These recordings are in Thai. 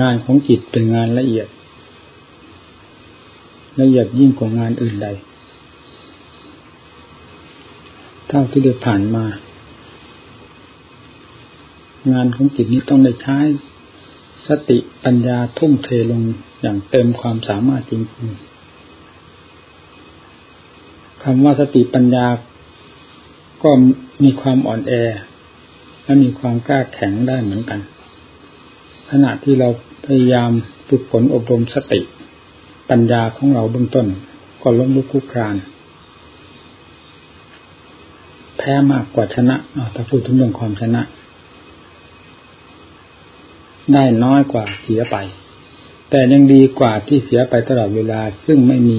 งานของจิตเป็นงานละเอียด ละเอียดยิ่งกว่างานอื่นใด เท่าที่ได้ผ่านมา งานของจิตนี้ต้องได้ใช้สติปัญญาทุ่มเทลงอย่างเต็มความสามารถจริงๆคำว่าสติปัญญาก็มีความอ่อนแอ และมีความกล้าแข็งได้เหมือนกัน ขณะที่เราพยายามฝึกฝนอบรมสติ ปัญญาของเราเบื้องต้น ก็ล้มลุกคุกคราน แพ้มากกว่าชนะถ้าพูดถึงเรื่องความชนะ ได้น้อยกว่าเสียไป แต่ยังดีกว่าที่เสียไปตลอดเวลาซึ่งไม่มี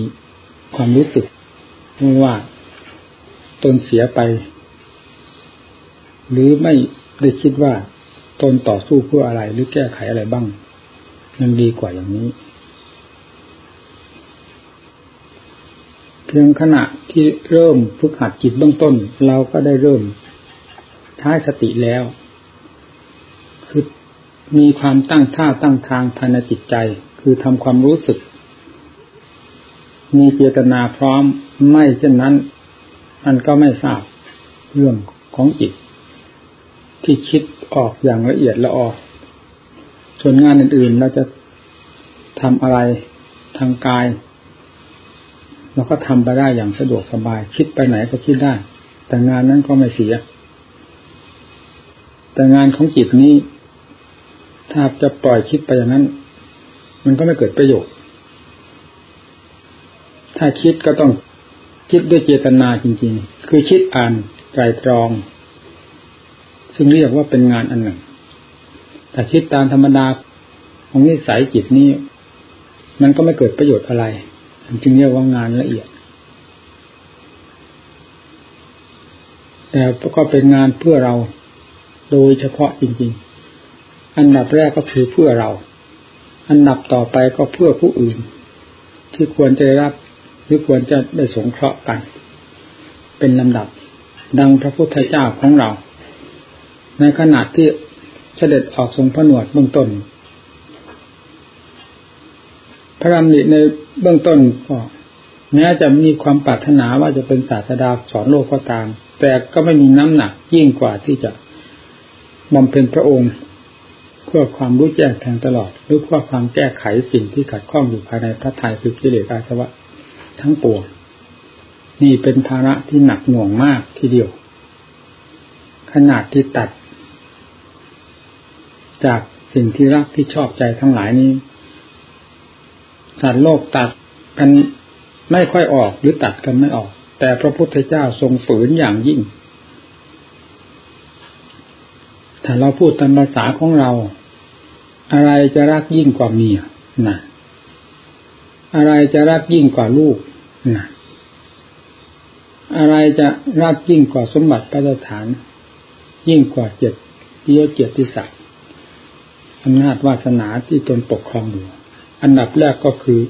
ความรู้สึกว่าตนเสียไป หรือไม่ได้คิดว่า ตนต่อสู้เพื่ออะไรหรือแก้ไขอะไรบ้างมันดีกว่าอย่างนี้ เพียงขณะที่เริ่มฝึกหัดจิตเบื้องต้น เราก็ได้เริ่มใช้สติแล้ว คือมีความตั้งท่าตั้งทางภายในจิตใจ คือทำความรู้สึก มีเจตนาพร้อมไม่เช่นนั้น มันก็ไม่ทราบเรื่องของจิต ที่คิด ออกอย่างละเอียดละออก ส่วนงานอื่นๆ เราจะทำอะไรทางกาย เราก็ทำไปได้อย่างสะดวกสบาย คิดไปไหนก็คิดได้ แต่งานนั้นก็ไม่เสีย แต่งานของจิตนี้ ถ้าจะปล่อยคิดไปอย่างนั้น มันก็ไม่เกิดประโยชน์ ถ้าคิดก็ต้องคิดด้วยเจตนาจริง ๆ คือคิดอ่านไตรตรอง ซึ่งเรียกว่าเป็นงานอันหนึ่งแต่คิดตามธรรมดาของนิสัยจิตนี้ มันก็ไม่เกิดประโยชน์อะไรจึงเรียกว่างานละเอียด แต่ก็เป็นงานเพื่อเราโดยเฉพาะจริง ๆ อันดับแรกก็คือเพื่อเรา อันดับต่อไปก็เพื่อผู้อื่น ที่ควรจะรับหรือควรจะได้สงเคราะห์กัน เป็นลำดับ ดังพระพุทธเจ้าของเรา ในขณะที่เสด็จออกทรงผนวดเบื้องต้น พระรามณิในเบื้องต้นก็แม้จะมีความปรารถนาว่าจะเป็นศาสดาสอนโลกก็ตาม แต่ก็ไม่มีน้ำหนักยิ่งกว่าที่จะบำเพ็ญพระองค์ เพื่อความรู้แจ้งแทงตลอด หรือเพื่อความแก้ไขสิ่งที่ขัดข้องอยู่ภายในพระทัยคือกิเลสอาสวะทั้งปวงนี่เป็นภาระที่หนักหน่วงมากทีเดียว ขนาดที่ตัด จากสิ่งที่รักที่ชอบใจทั้งหลายนี้สัตว์โลกตัดกันไม่ค่อยออกหรือตัดกันไม่ออก แต่พระพุทธเจ้าทรงฝืนอย่างยิ่ง ถ้าเราพูดตามภาษาของเรา อะไรจะรักยิ่งกว่าเมียนะอะไรจะรักยิ่งกว่าลูกนะอะไรจะรักยิ่งกว่าสมบัติประฐาน ยิ่งกว่าเจ็ดเยี่ยเกียรติศัก อำนาจวาสนาที่ตนปกครองอยู่อันดับแรกก็คือ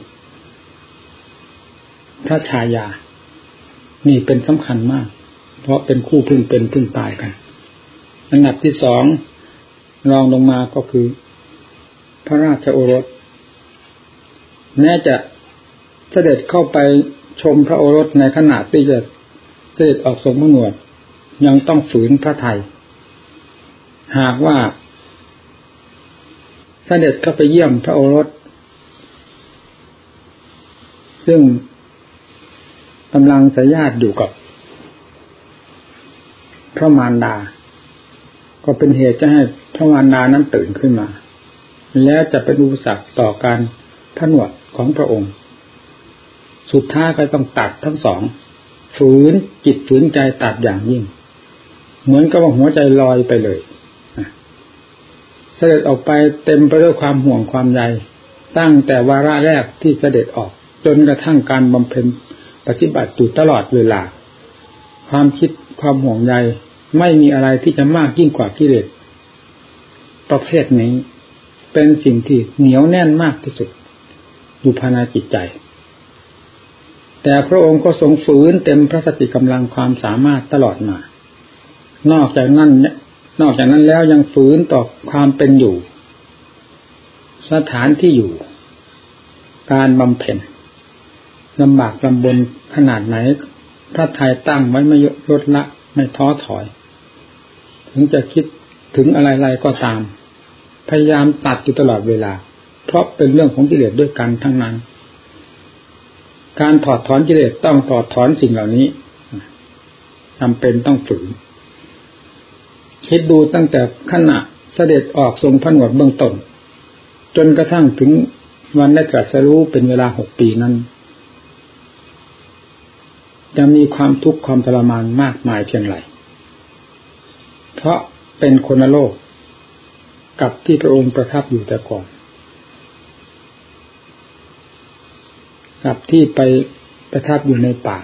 พระชายา นี่เป็นสำคัญมาก เพราะเป็นคู่พึ่งเป็นพึ่งตายกัน อันดับที่สองรองลงมาก็คือ พระราชโอรส แม้จะเสด็จเข้าไปชมพระโอรสในขณะที่จะเสด็จออกทรงพระนวดยังต้องฝืนพระไทย หากว่า เสด็จเข้าไปเยี่ยมพระโอรส ซึ่งกำลังสยาดอยู่กับ พระมารดา ก็เป็นเหตุจะให้พระมารดานั้นตื่นขึ้นมา แล้วจะเป็นอุปสรรคต่อการผนวดของพระองค์ สุดท้ายก็ต้องตัดทั้งสอง ฝืนจิตฝืนใจตัดอย่างยิ่ง เหมือนกับว่าหัวใจลอยไปเลย เสด็จออกไปเต็มไปด้วยความห่วงความใยตั้งแต่วาระแรกที่เสด็จออก จนกระทั่งการบำเพ็ญปฏิบัติอยู่ตลอดเวลา ความคิดความห่วงใยไม่มีอะไรที่จะมากยิ่งกว่ากิเลสประเภทนี้ เป็นสิ่งที่เหนียวแน่นมากที่สุด อยู่ภายในจิตใจ แต่พระองค์ก็ทรงฝืนเต็มพระสติกำลังความสามารถตลอดมา นอกจากนั้น นอกจากนั้นแล้วยังฝืนต่อความเป็นอยู่ สถานที่อยู่ การบำเพ็ญลำบากลำบนขนาดไหน พระไทยตั้งไว้ไม่ลดละไม่ท้อถอย ถึงจะคิดถึงอะไรๆก็ตาม พยายามตัดอยู่ตลอดเวลา เพราะเป็นเรื่องของกิเลสด้วยกันทั้งนั้น การถอดถอนกิเลสต้องถอดถอนสิ่งเหล่านี้จำเป็นต้องฝืน คิดดูตั้งแต่ขณะเสด็จออกทรงผนวดเบื้องต้นจนกระทั่งถึงวันได้ตรัสรู้เป็นเวลาหกปีนั้น จะมีความทุกข์ความทรมานมากมายเพียงไรเพราะเป็นคนโลก กับที่พระองค์ประทับอยู่แต่ก่อน กับที่ไปประทับอยู่ในป่า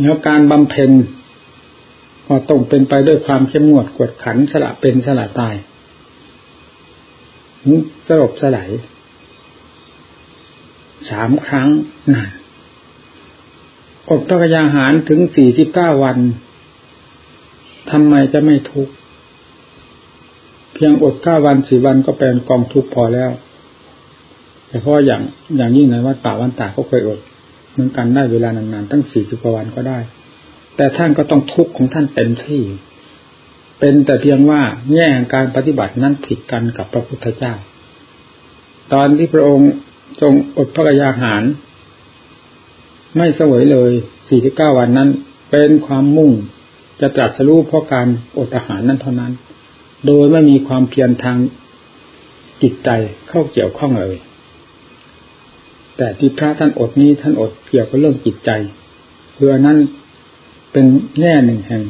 แล้วการบำเพ็ญก็ต้องเป็นไปด้วยความเข้มงวดกวดขันสละเป็นสละตายสลบสลายสามครั้งนานอดพระกยาหารถึงสี่สิบเก้าวันทำไมจะไม่ทุกข์เพียงอดเก้าวันสี่วันก็เป็นกองทุกข์พอแล้ว แต่เพราะอย่างอย่างยิ่งในวัดป่าวันตาเขาเคยอด เหมือนกันได้เวลานานๆตั้งสี่สิบกว่าวันก็ได้ แต่ท่านก็ต้องทุกข์ของท่านเต็มที่ เป็นแต่เพียงว่าแง่การปฏิบัตินั้นผิดกันกับพระพุทธเจ้า ตอนที่พระองค์ทรงอดพระกยาหาร ไม่สวยเลยสี่สิบเก้าวันนั้น เป็นความมุ่งจะตรัสรู้เพราะการอดอาหารนั้นเท่านั้น โดยไม่มีความเพียรทางจิตใจเข้าเกี่ยวข้องเลย แต่ที่พระท่านอดนี้ท่านอดเกี่ยวกับเรื่องจิตใจเพื่อนั้นเป็นแง่หนึ่งแห่ง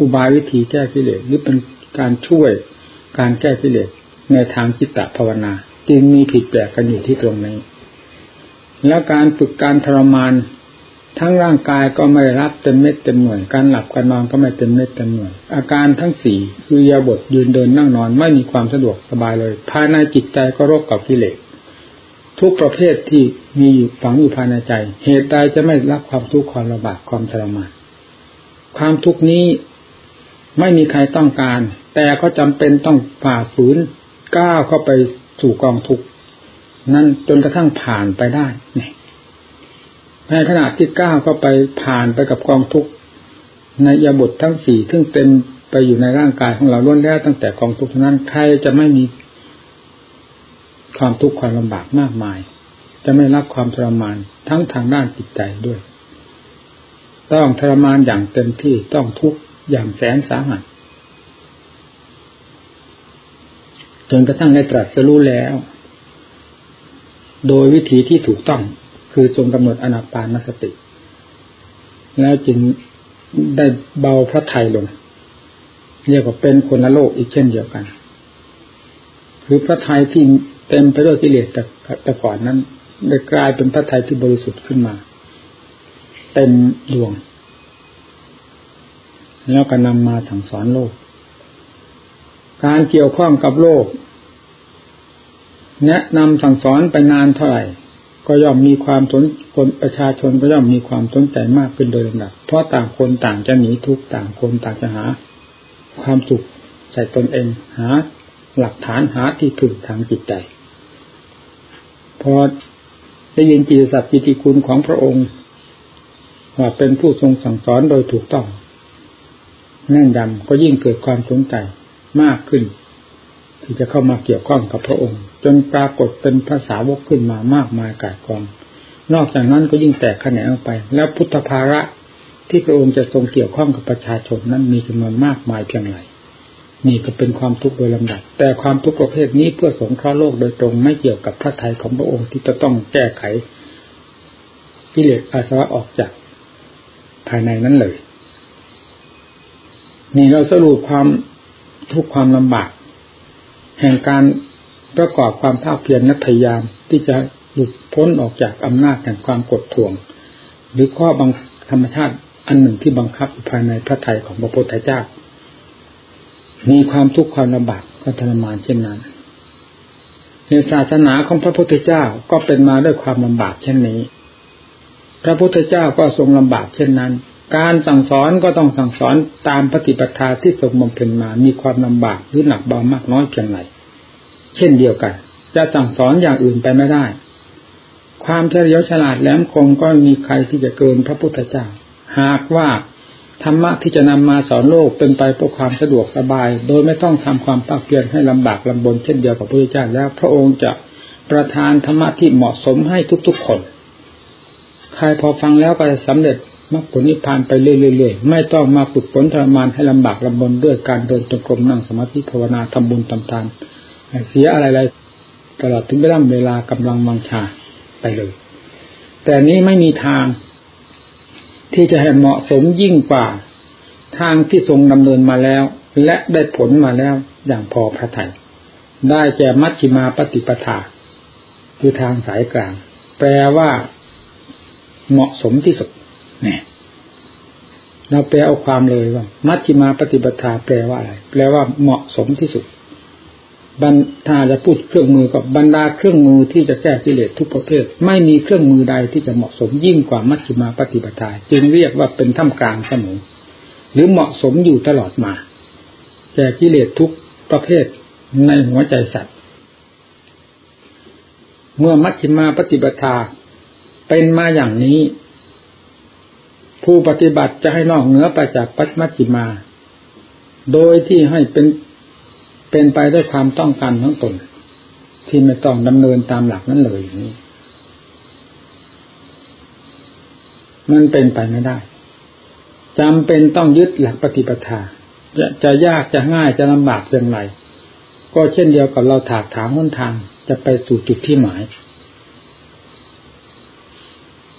อุบายวิธีแก้กิเลสหรือเป็นการช่วยการแก้กิเลสในทางจิตตภาวนา จึงมีผิดแปลกกันอยู่ที่ตรงนี้ แล้วการฝึกการทรมานทั้งร่างกายก็ไม่รับเต็มเม็ดเต็มหน่วย การหลับการนอนก็ไม่เต็มเม็ดเต็มหน่วย อาการทั้งสี่คือยาบทยืนเดินนั่งนอนไม่มีความสะดวกสบายเลย ภายในจิตใจก็รบกับกิเลส ทุกประเภทที่มีอยู่ฝังอยู่ภายในใจ เหตุใดจะไม่รับความทุกข์ความลำบากความทรมานความทุกข์นี้ไม่มีใครต้องการ แต่ก็จำเป็นต้องฝ่าฝืนก้าวเข้าไปสู่กองทุกข์นั่นจนกระทั่งผ่านไปได้ในขณะที่ก้าวเข้าไปผ่านไปกับกองทุกข์ในยาบททั้งสี่ซึ่งเต็มไปอยู่ในร่างกายของเราล้วนแล้วตั้งแต่กองทุกข์นั้นใครจะไม่มี ความทุกข์ความลำบากมากมาย จะไม่รับความทรมานทั้งทางด้านจิตใจด้วย ต้องทรมานอย่างเต็มที่ต้องทุกข์อย่างแสนสาหัสจนกระทั่งได้ตรัสรู้แล้ว โดยวิธีที่ถูกต้องคือทรงกำหนดอนาปานสติ แล้วจึงได้เบาพระไทยลงเรียกว่าเป็นคนละโลกอีกเช่นเดียวกัน คือพระไทยที่ เต็มไปด้วยกิเลสแต่แต่ก่อนนั้น ได้กลายเป็นพระไทยที่บริสุทธิ์ขึ้นมา เต็มดวง แล้วก็นำมาสั่งสอนโลก การเกี่ยวข้องกับโลก แนะนำสั่งสอนไปนานเท่าไหร่ ก็ย่อมมีความสนคนประชาชนก็ย่อมมีความสนใจมากขึ้นโดยลำดับ เพราะต่างคนต่างจะหนีทุกต่างคนต่างจะหา ความสุขใส่ตนเองหาหลักฐานหาที่พึ่งทางจิตใจ พอได้ยินจิตสัพพิติคุณของพระองค์ ว่าเป็นผู้ทรงสั่งสอนโดยถูกต้องแน่นยำก็ยิ่งเกิดความสนใจมากขึ้น ที่จะเข้ามาเกี่ยวข้องกับพระองค์ จนปรากฏเป็นภาษาวกขึ้นมามากมายกายกอง นอกจากนั้นก็ยิ่งแตกแขนงออกไป แล้วพุทธภาระที่พระองค์จะทรงเกี่ยวข้องกับประชาชนนั้นมีจำนวนมากมายเพียงไร นี่ก็เป็นความทุกข์โดยลำดับ แต่ความทุกข์ประเภทนี้เพื่อสงเคราะห์โลกโดยตรงไม่เกี่ยวกับพระทัยของพระองค์ที่จะต้องแก้ไขกิเลสอาสวะออกจากภายในนั้นเลย นี่เราสรุปความทุกข์ความลำบาก แห่งการประกอบความภาคเพียรและพยายามที่จะหลุดพ้นออกจากอำนาจแห่งความกดท่วง หรือข้อบังธรรมชาติอันหนึ่งที่บังคับภายในพระทัยของพระพุทธเจ้า มีความทุกข์ความลำบากก็ทรมานเช่นนั้นในศาสนาของพระพุทธเจ้าก็เป็นมาด้วยความลำบากเช่นนี้ พระพุทธเจ้าก็ทรงลำบากเช่นนั้น การสั่งสอนก็ต้องสั่งสอนตามปฏิปทาที่สมบำเพ็ญมา มีความลำบากหรือหนักเบามากน้อยเพียงไรเช่นเดียวกัน จะสั่งสอนอย่างอื่นไปไม่ได้ ความเฉลียวฉลาดแหลมคมก็มีใครที่จะเกินพระพุทธเจ้า หากว่า ธรรมะที่จะนำมาสอนโลกเป็นไปเพื่อความสะดวกสบาย โดยไม่ต้องทำความภาคเพียรให้ลำบากลำบนเช่นเดียวกับพระพุทธเจ้าแล้ว พระองค์จะประทานธรรมะที่เหมาะสมให้ทุกๆคน ใครพอฟังแล้วก็จะสำเร็จมรรคผลนิพพานไปเรื่อยๆไม่ต้องมาฝึกฝนทรมานให้ลำบากลำบนด้วยการเดินจงกรมนั่งสมาธิภาวนาทำบุญทำทานเสียอะไรๆตลอดถึงเวลาเวลากำลังวังชาไปเลย แต่นี้ไม่มีทาง ที่จะให้เหมาะสมยิ่งกว่าทางที่ทรงดำเนินมาแล้ว และได้ผลมาแล้วอย่างพอพระทยัยได้แก่มัชฌิมาปฏิปทา คือทางสายกลาง แปลว่า เหมาะสมที่สุดเนี่ยเราแปลเอาความเลยว่า มัชฌิมาปฏิปทา แปลว่าอะไร แปลว่าเหมาะสมที่สุด บรรถ้าจะพูดเครื่องมือกับบรรดาเครื่องมือที่จะแก้กิเลสทุกประเภท ไม่มีเครื่องมือใดที่จะเหมาะสมยิ่งกว่ามัชฌิมาปฏิปทาจึงเรียกว่าเป็นท่ามกลางเสมอหรือเหมาะสมอยู่ตลอดมา แก้กิเลสทุกประเภทในหัวใจสัตว์ เมื่อมัชฌิมาปฏิปทาเป็นมาอย่างนี้ ผู้ปฏิบัติจะให้นอกเหนือไปจากปัจมัชฌิมา โดยที่ให้เป็น เป็นไปด้วยความต้องการของตน ที่ไม่ต้องดำเนินตามหลักนั้นเลยอย่างนี้มันเป็นไปไม่ได้จำเป็นต้องยึดหลักปฏิปทา จะจะยากจะง่ายจะลำบากอย่างไรก็เช่นเดียวกับเราถากถางหนทางจะไปสู่จุดที่หมาย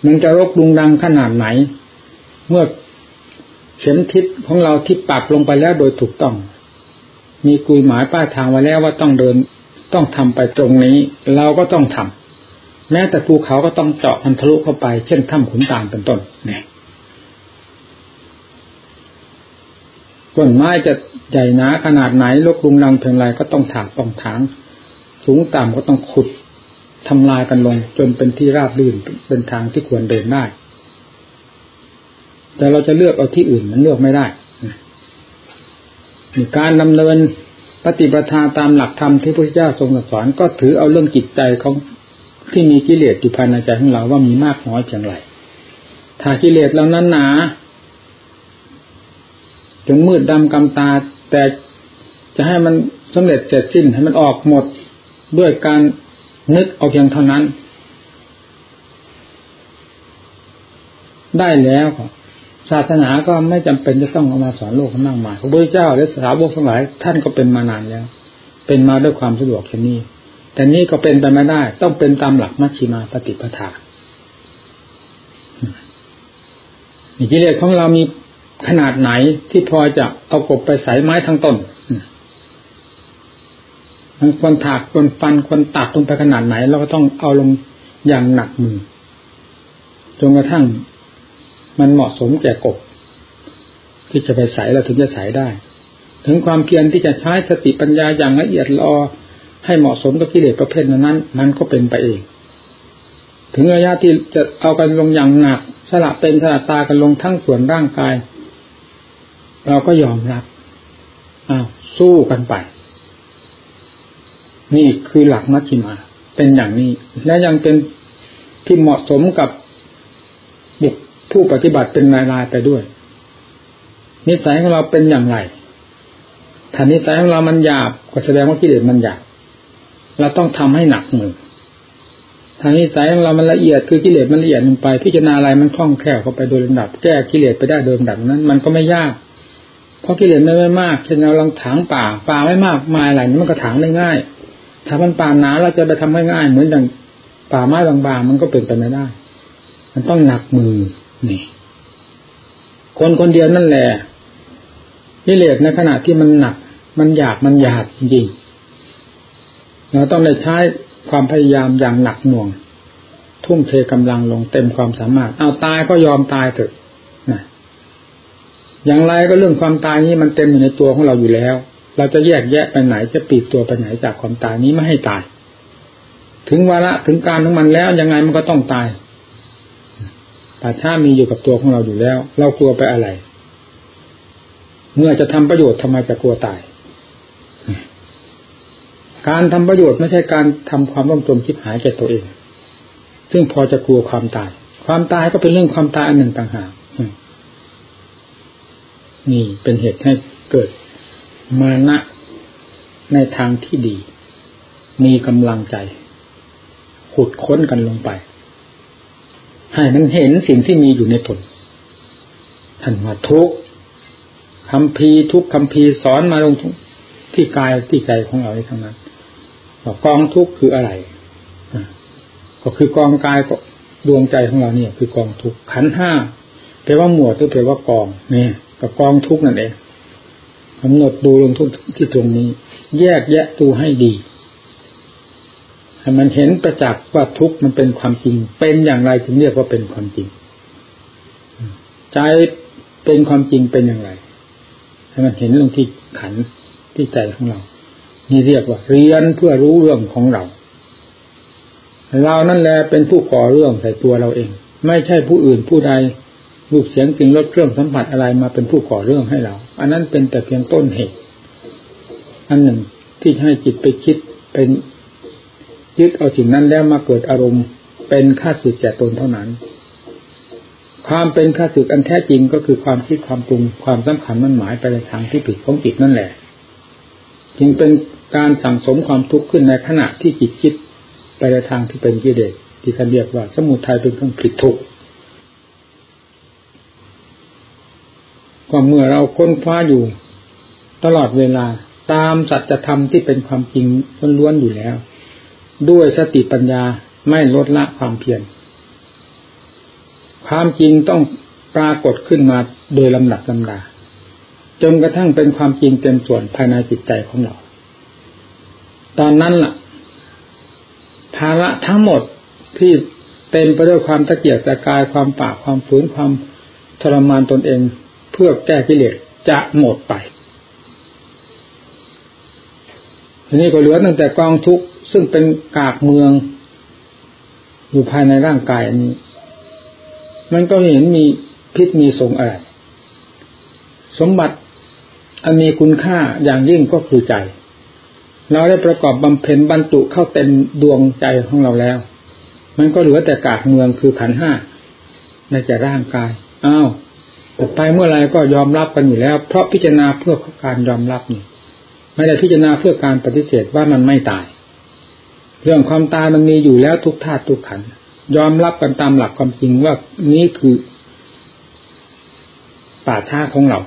มันจะรกลุงดังขนาดไหน เมื่อเข็มทิศของเราที่ปักลงไปแล้วโดยถูกต้อง มีกุยหมายป้ายทางไว้แล้วว่าต้องเดินต้องทำไปตรงนี้ เราก็ต้องทำแม้แต่ภูเขาก็ต้องเจาะมันทะลุเข้าไป เช่นถ้ำขุนตาลเป็นต้นเนี่ยต้นไม้จะใหญ่หนาขนาดไหนลกลุงลังเพียงไรก็ต้องถากต้องถาง สูงต่ำก็ต้องขุดทำลายกันลง จนเป็นที่ราบรื่นเป็นทางที่ควรเดินได้ แต่เราจะเลือกเอาที่อื่นมันเลือกไม่ได้ การดำเนินปฏิปทาตามหลักธรรมที่พระพุทธเจ้าทรงสอนก็ถือเอาเรื่องจิตใจของที่มีกิเลสอยู่ภายในใจของเราว่ามีมากน้อยเพียงไรถ้ากิเลสเรานั้นหนาจนมืดดำกำตา แต่จะให้มันสำเร็จเสร็จสิ้นให้มันออกหมดด้วยการนึกเอาเพียงเท่านั้น ได้แล้ว ศาสนาก็ไม่จำเป็นจะต้องเอามาสอนโลกมากมายพระพุทธเจ้าและสาวกทั้งหลายท่านก็เป็นมานานแล้ว เป็นมาด้วยความสะดวกแค่นี้ แต่นี่ก็เป็นไปไม่ได้ ต้องเป็นตามหลักมัชชิมาปฏิปทากิเลสของเรามีขนาดไหนที่พอจะเอากบไปใส่ไม้ทั้งต้นมันควรถากควรฟันควรตัดลงไปขนาดไหน เราก็ต้องเอาลงอย่างหนักมือจนกระทั่ง มันเหมาะสมแก่กบ ที่จะไปใส่เราถึงจะใส่ได้ ถึงความเพียรที่จะใช้สติปัญญาอย่างละเอียดรอให้เหมาะสมกับกิเลสประเภทนั้น มันก็เป็นไปเอง ถึงระยะที่จะเอากันลงอย่างหนัก สละเป็นสละตากันลงทั้งส่วนร่างกาย เราก็ยอมรับอ้าวสู้กันไป นี่คือหลักมัชฌิมา เป็นอย่างนี้ และยังเป็นที่เหมาะสมกับ ผู้ปฏิบัติเป็นรายๆไปด้วย นิสัยของเราเป็นอย่างไรถ้านิสัยของเรามันหยาบก็แสดงว่ากิเลสมันหยาบเราต้องทำให้หนักมือถ้านิสัยของเรามันละเอียดคือกิเลสมันละเอียดลงไป พิจารณาอะไรมันคล่องแคล่วเข้าไปโดยลำดับ แก้กิเลสไปได้โดยลำดับนั้น มันก็ไม่ยาก เพราะกิเลสไม่ไม่มากเช่นเราลองถางป่าป่าไม่มากมายอะไรนี่มันก็ถางได้ง่าย ถ้ามันป่าหนาเราจะไปทำง่ายๆเหมือนอย่างป่าไม้บางๆ มันก็เป็นไปไม่ได้ มันต้องหนักมือ นี่ คนคนเดียวนั่นแหละกิเลสในขณะที่มันหนัก มันอยากมันหยาบจริงเราต้องได้ใช้ความพยายามอย่างหนักหน่วง ทุ่มเทกำลังลงเต็มความสามารถ เอาตายก็ยอมตายเถอะอย่างไรก็เรื่องความตายนี้มันเต็มอยู่ในตัวของเราอยู่แล้ว เราจะแยกแยะไปไหนจะปีกตัวไปไหนจากความตายนี้ไม่ให้ตาย ถึงวาระถึงการของมันแล้วยังไงมันก็ต้องตาย ป่าช้ามีอยู่กับตัวของเราอยู่แล้ว เรากลัวไปอะไร เมื่อจะทำประโยชน์ทำไมจะกลัวตาย การทำประโยชน์ไม่ใช่การทำความร่มจมคิดหายแก่ตัวเอง ซึ่งพอจะกลัวความตาย ความตายก็เป็นเรื่องความตายอันหนึ่งต่างหากนี่เป็นเหตุให้เกิดมานะในทางที่ดี มีกำลังใจ ขุดค้นกันลงไป ให้มันเห็นสิ่งที่มีอยู่ในตนท่านว่าทุกคำพีทุกคำพีสอนมาลงที่กายที่ใจของเราทั้งนั้นว่ากองทุกคืออะไรก็คือกองกายก็ดวงใจของเราเนี่ย คือกองทุกขันห้าแปลว่าหมวดหรือแปลว่ากองเนี่ยกับกองทุกนั่นเองกำหนดดูลงทุกที่ตรงนี้ แยกแยะดูให้ดี ให้มันเห็นประจักษ์ว่าทุกมันเป็นความจริง เป็นอย่างไรจึงเรียกว่าเป็นความจริง ใจเป็นความจริงเป็นอย่างไร ให้มันเห็นลงที่ขันที่ใจของเรา นี่เรียกว่า เรียนเพื่อรู้เรื่องของเรา เรานั่นแหละเป็นผู้ก่อเรื่องใส่ตัวเราเอง ไม่ใช่ผู้อื่นผู้ใดรูปเสียงกลิ่นรสเครื่องสัมผัสอะไรมาเป็นผู้ก่อเรื่องให้เรา อันนั้นเป็นแต่เพียงต้นเหตุ อันหนึ่งที่ให้จิตไปคิดเป็น ยึดเอาสิ่งนั้นแล้วมาเกิดอารมณ์เป็นค่าสึกแก่ตนเท่านั้น ความเป็นค่าสึกอันแท้จริงก็คือความคิดความปรุงความสำคัญมั่นหมายไปในทางที่ผิดของจิตนั่นแหละ จึงเป็นการสั่งสมความทุกข์ขึ้นในขณะที่จิตคิดไปในทางที่เป็นกิเลสที่เขาเรียกว่า สมุทัยเป็นเครื่องผิดทุกข์ก็เมื่อเราค้นคว้าอยู่ ตลอดเวลาตามสัจธรรมที่เป็นความจริงล้วนๆอยู่แล้ว ด้วยสติปัญญาไม่ลดละความเพียรความจริงต้องปรากฏขึ้นมาโดยลำดับลำดา จนกระทั่งเป็นความจริงเต็มส่วนภายในจิตใจของเรา ตอนนั้นล่ะ ภาระทั้งหมดที่เต็มไปด้วยความตะเกียกตะกายความปากความฝืนความทรมานตนเองเพื่อแก้กิเลสจะหมดไปทีนี้ก็เหลือตั้งแต่กองทุกข์ ซึ่งเป็นกากเมือง อยู่ภายในร่างกายอันนี้ มันก็เห็นมีพิษมีสงอะไร สมบัติอันมีคุณค่าอย่างยิ่งก็คือใจ เราได้ประกอบบำเพ็ญบรรจุเข้าเต็มดวงใจของเราแล้ว มันก็เหลือแต่กากเมืองคือขันห้าในแต่ร่างกายอ้าวไปเมื่อไรก็ยอมรับกันอยู่แล้ว เพราะพิจารณาเพื่อการยอมรับนี่ไม่ได้พิจารณาเพื่อการปฏิเสธว่ามันไม่ตาย เรื่องความตายมันมีอยู่แล้วทุกธาตุทุกขันยอมรับกันตามหลักความจริงว่านี้คือป่าชาของเรา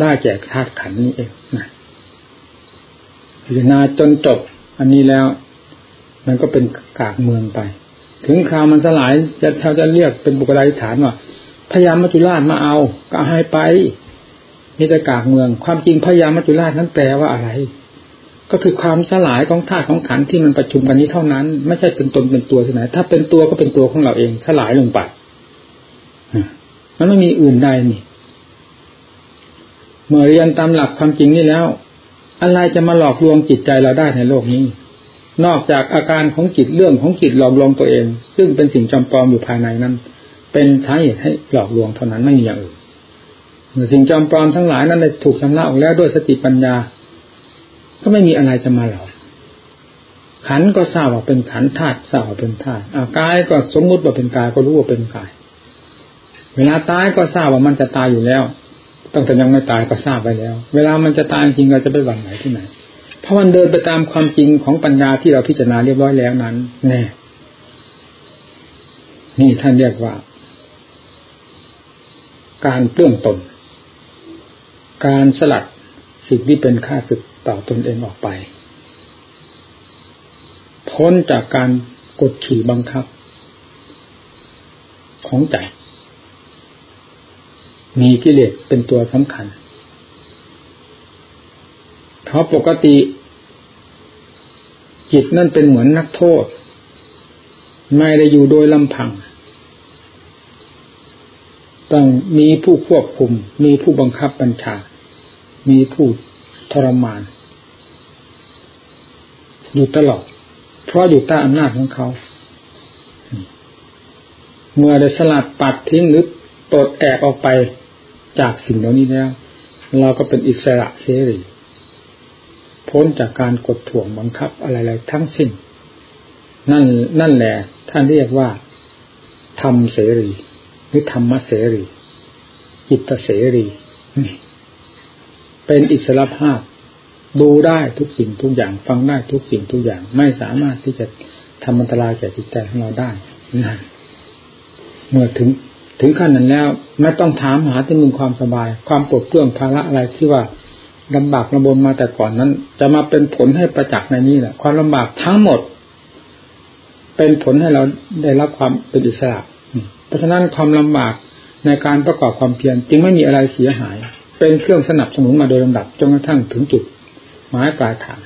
ได้แก่ธาตุขันนี้เองนะพิจารณาจนจบอันนี้แล้ว มันก็เป็นกากเมืองไป ถึงคราวมันสลายจะเขาจะเรียกเป็นบุคลาธิฐานว่าพยามัจจุราชมาเอา ก็ให้ไปมีแต่กากเมือง ความจริงพยามัจจุราชนั้นแปลว่าอะไร ก็คือความสลายของธาตุของขันที่มันประชุมกันนี้เท่านั้น ไม่ใช่เป็นตนเป็นตัวที่ไหน ถ้าเป็นตัวก็เป็นตัวของเราเองสลายลงไปมันไม่มีอื่นใดนี่ เมื่อเรียนตามหลักความจริงนี่แล้ว อะไรจะมาหลอกลวงจิตใจเราได้ในโลกนี้ นอกจากอาการของจิตเรื่องของจิตหลอกลวงตัวเอง ซึ่งเป็นสิ่งจำปลอมอยู่ภายในนั้น เป็นสาเหตุให้หลอกลวงเท่านั้นไม่มีอย่างอื่นสิ่งจำปลอมทั้งหลายนั้นได้ถูกชำระออกแล้วด้วยสติปัญญา ก็ไม่มีอะไรจะมาหลอกขันก็ทราบว่าเป็นขันธาตุทราบว่าเป็นธาตุกายก็สมมุติว่าเป็นกายก็รู้ว่าเป็นกาย เวลาตายก็ทราบว่ามันจะตายอยู่แล้วตั้งแต่ยังไม่ตายก็ทราบไปแล้ว เวลามันจะตายจริงเราจะไปหวั่นไหนที่ไหน เพราะมันเดินไปตามความจริงของปัญญาที่เราพิจารณาเรียบร้อยแล้วนั้น แน่ นี่ท่านเรียกว่า การเปลื้องตน การสลัดสิ่งที่เป็นค่าศึก ต่อตนเองออกไป พ้นจากการกดขี่บังคับ ของใจ มีกิเลสเป็นตัวสำคัญ เพราะปกติ จิตนั่นเป็นเหมือนนักโทษ ไม่ได้อยู่โดยลำพัง ต้องมีผู้ควบคุม มีผู้บังคับบัญชา มีผู้ ทรมาน อยู่ตลอด เพราะอยู่ใต้อำนาจของเขา เมื่อได้สลัดปัดทิ้งหรือตดแอกออกไปจากสิ่งเหล่านี้แล้ว เราก็เป็นอิสระเสรีพ้นจากการกดถ่วงบังคับอะไรๆทั้งสิ้น นั่นนั่นแหละท่านเรียกว่าธรรมเสรี หรือธรรมเสรีจิตเสรี เป็นอิสระภาพ ดูได้ทุกสิ่งทุกอย่าง ฟังได้ทุกสิ่งทุกอย่าง ไม่สามารถที่จะทำอันตรายแก่จิตใจของเราได้นะเมื่อถึงถึงขั้นนั้นแล้ว ไม่ต้องถามหาที่มึงความสบาย ความปวดเปื้องภาระอะไรที่ว่าลำบากลำบนมาแต่ก่อนนั้น จะมาเป็นผลให้ประจักษ์ในนี้แหละความลำบากทั้งหมด เป็นผลให้เราได้รับความเป็นอิสระ เพราะฉะนั้นความลำบากในการประกอบความเพียรจึงไม่มีอะไรเสียหาย เป็นเครื่องสนับสนุนมาโดยลำดับจนกระทั่งถึงจุดหมายปลายทาง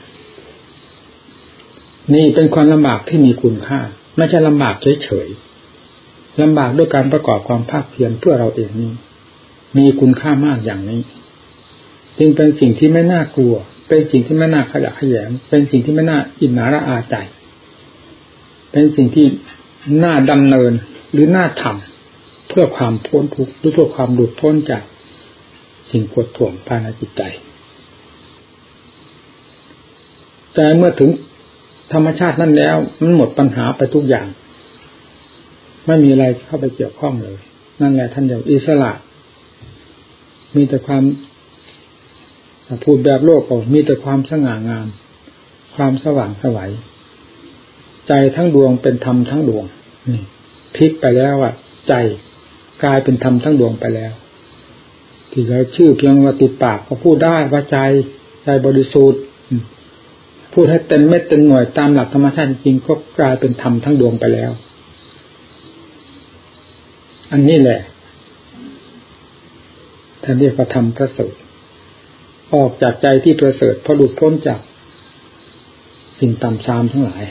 นี่เป็นความลำบากที่มีคุณค่า ไม่ใช่ลำบากเฉยๆลำบากด้วยการประกอบความภาคเพียรเพื่อเราเองนี้มีคุณค่ามากอย่างนี้ จึงเป็นสิ่งที่ไม่น่ากลัว เป็นสิ่งที่ไม่น่าขยะขยงเป็นสิ่งที่ไม่น่าอินนาระอาใจ เป็นสิ่งที่น่าดำเนินหรือน่าทำเพื่อความพ้นทุกข์หรือเพื่อความหลุดพ้นจาก สิ่งปวดถ่วงภายในจิตใจ แต่เมื่อถึงธรรมชาตินั่นแล้ว มันหมดปัญหาไปทุกอย่าง ไม่มีอะไรเข้าไปเกี่ยวข้องเลย นั่นแหละท่านอย่างอิสระ มีแต่ความพูดแบบโลกออกมีแต่ความสง่างาม ความสว่างสวัยใจทั้งดวงเป็นธรรมทั้งดวงนี่พลิกไปแล้วอะ ใจกลายเป็นธรรมทั้งดวงไปแล้ว ที่เราชื่อเพียงว่าติดปากก็พูดได้ว่าใจใจบริสุทธิ์พูดให้เต็มเม็ดเต็มหน่วยตามหลักธรรมชาติจริงก็กลายเป็นธรรมทั้งดวงไปแล้ว อันนี้แหละท่านเรียกว่าธรรมพระสูตรออกจากใจที่ประเสริฐพอหลุดพ้นจากสิ่งต่ำซามทั้งหลาย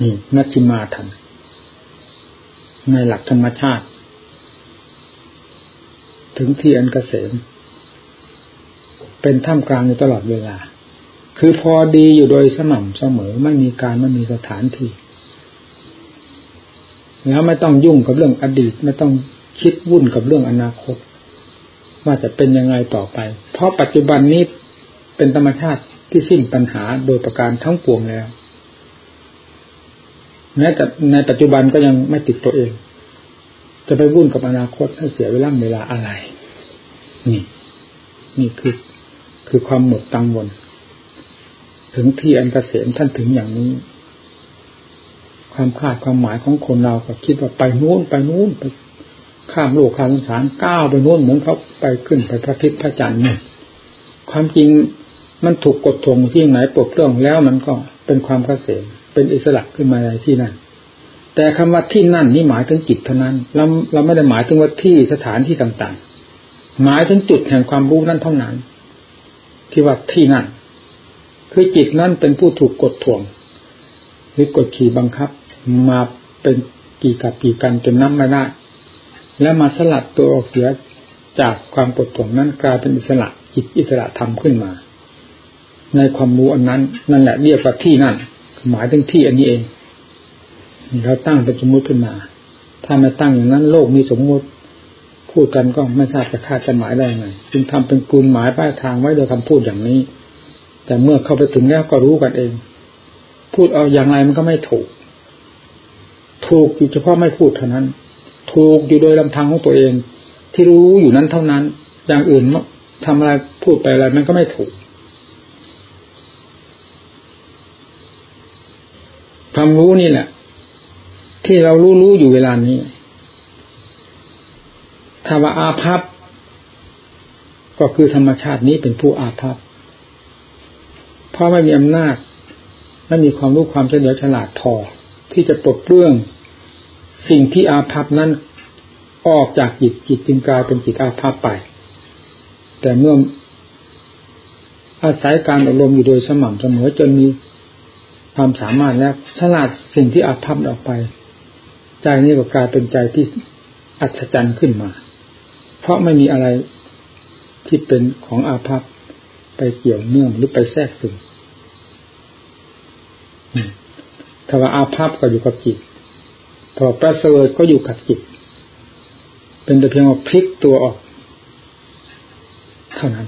นี่นัชิมาธรรม ในหลักธรรมชาติ ถึงที่อันกเกษม เป็นท่ามกลางอยู่ตลอดเวลา คือพอดีอยู่โดยสม่ำเสมอไม่มีการไม่มีสถานที่ แล้วไม่ต้องยุ่งกับเรื่องอดีต ไม่ต้องคิดวุ่นกับเรื่องอนาคต ว่าจะเป็นยังไงต่อไป เพราะปัจจุบันนี้เป็นธรรมชาติที่สิ้นปัญหาโดยประการทั้งปวงแล้ว แม้แต่ในปัจจุบันก็ยังไม่ติดตัวเอง จะไปวุ่นกับอนาคตให้เสียเวลาเวลาอะไร นี่ นี่คือ คือความหมดตังวลถึงที่อันกเกษมท่านถึงอย่างนี้ ความคาดความหมายของคนเราก็คิดว่าไปนู้นไปนู้นไปข้ามโลกข้ามสงสารก้าวไปนู้นเหมือนเขาไปขึ้นไปพระทิศพระจันทร์เนี่ยความจริงมันถูกกดทงที่ไหนปลดเครื่องแล้วมันก็เป็นความเกษม เป็นอิสระขึ้นมาในที่นั่น แต่คำว่าที่นั่นนี่หมายถึงจิตเท่านั้น เราเราไม่ได้หมายถึงว่าที่สถานที่ต่างๆ หมายถึงจุดแห่งความรู้นั่นเท่านั้น ที่ว่าที่นั่น คือจิตนั่นเป็นผู้ถูกกดถ่วง หรือกดขี่บังคับ มาเป็นกี่กับกี่กันจนน้ำไม่ได้ แล้วมาสลัดตัวออกเสียจากความกดถ่วงนั้นกลายเป็นอิสระจิตอิสระธรรมขึ้นมา ในความรู้อันนั้น นั่นแหละเรียกว่าที่นั่น หมายถึงที่อันนี้เองเราตั้งเป็นสมมติขึ้นมา ถ้าไม่ตั้งอย่างนั้น โลกมีสมมติพูดกันก็ไม่ทราบจะคาดจะหมายได้ไงจึงทำเป็นกลุ่มหมายป้ายทางไว้โดยคำพูดอย่างนี้ แต่เมื่อเข้าไปถึงแล้วก็รู้กันเอง พูดเอาอย่างไรมันก็ไม่ถูก ถูกอยู่เฉพาะไม่พูดเท่านั้น ถูกอยู่โดยลำพังของตัวเอง ที่รู้อยู่นั้นเท่านั้น อย่างอื่นทำอะไรพูดไปอะไรมันก็ไม่ถูก ความรู้นี่แหละ ที่เรารู้รู้อยู่เวลานี้ถ้าว่าอาภัพก็คือธรรมชาตินี้เป็นผู้อาภัพเพราะไม่มีอำนาจไม่มีความรู้ความเฉลียวฉลาดพอที่จะปลดเปลื้องสิ่งที่อาภัพนั้นออกจากจิตจิตจึงกลายเป็นจิตอาภัพไป แต่เมื่ออาศัยการอบรมอยู่โดยสม่ำเสมอจนมี ความสามารถแล้วฉลาดสิ่งที่อาภัพออกไป ใจนี้ก็กลายเป็นใจที่อัศจรรย์ขึ้นมา เพราะไม่มีอะไรที่เป็นของอาภัพไปเกี่ยวเนื่องหรือไปแทรกซึมถ้าว่าอาภัพก็อยู่กับจิต พอประเสริฐก็อยู่กับจิต เป็นแต่เพียงว่าพลิกตัวออก เท่านั้น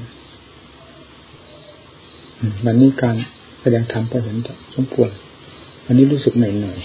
วันนี้การ ก็ยังธรรมพอเห็นสมควรอันนี้รู้สึกเหนื่อย